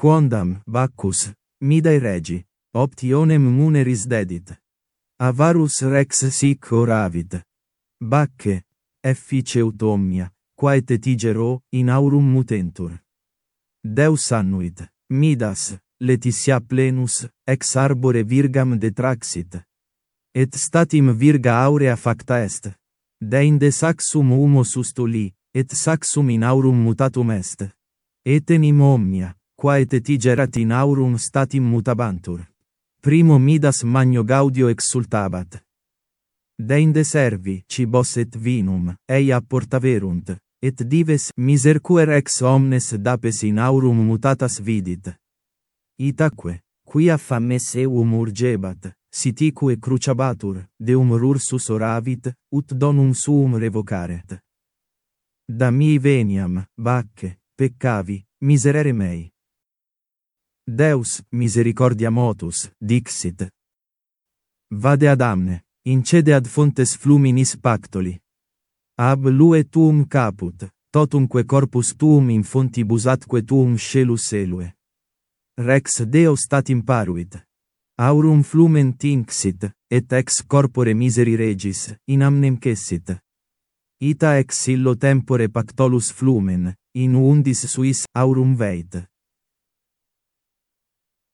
Quondam, Bacchus, midae regi, optionem muneris dedit. Avarus rex sic oravid. Bacche, effice utomnia, quae tetigero, in aurum mutentur. Deus annuit, midas, letitia plenus, ex arbore virgam detraxit. Et statim virga aurea facta est. Deinde saxum humo sustuli, et saxum in aurum mutatum est. Etenim omnia, quaeteti geratin aurum statim mutabantur. Primo midas magno gaudio exsultabat. Deinde servi, cibos et vinum, eia portaverunt, et dives misercuer ex omnes dapes in aurum mutatas vidit. Itaque, quia fames eum urgebat, sitique cruciabatur, deum rursus oravit, ut donum suum revocaret. Da mi veniam, bacche, peccavi, miserere mei. Deus misericordia motus, dixit. Vade ad amne, incede ad fontes fluminis pactoli. Ab lue tuum caput, totumque corpus tuum in fontibus atque tuum scelus elue. Rex Deo stat imparuit. Aurum flumen tinxit, et ex corpore miseri regis, in amnem cessit. Ita ex illo tempore pactolus flumen, in undis suis aurum veit.